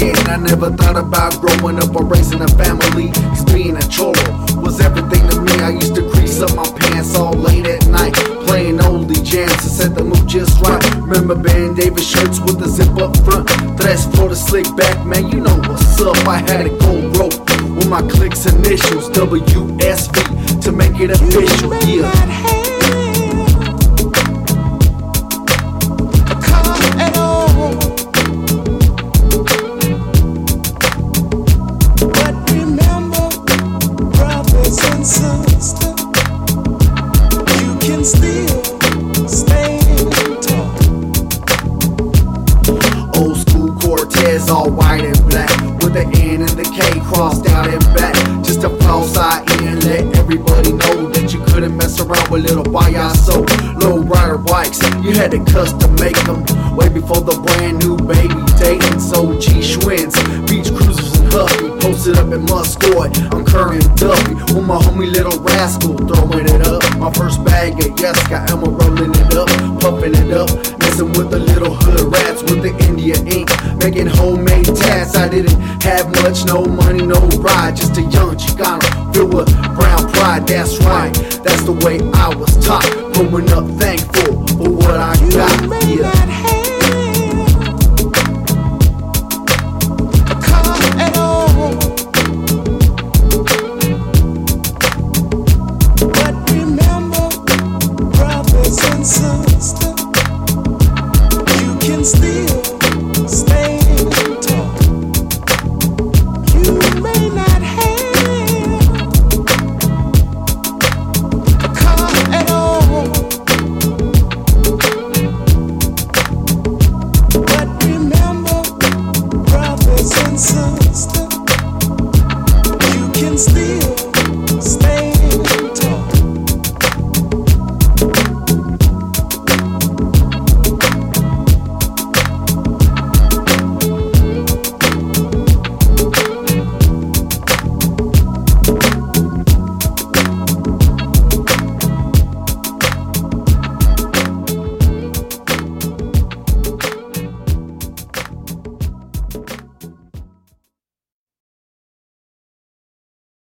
I never thought about growing up or raising a family. Cause being a cholo was everything to me. I used to crease up my pants all late at night. Playing oldie jams to set the mood just right. Remember Ben Davis shirts with the zip up front. Tres for the slick back, man. You know what's up. I had a gold rope with my clicks initials WSV to make it official. Yeah. All white and black, with the N and the K crossed out and back. Just to floss I in, let everybody know that you couldn't mess around with little so Low rider bikes, you had to custom make them. Way before the brand new baby dating, so G Schwinns, beach cruisers and Huffy, posted up in Muscoy. I'm Curry and Duffy, with my homie Little Rascal, throwing it up. My first bag of yes, got Emma rolling it up, puffing it up, messing with the little hood rats with the India ink, making homemade tats. I didn't have much, no money, no ride, just a young Chicano filled with brown pride. That's right, that's the way I was taught. Growing up, thankful for what I got. may Yeah. sleep.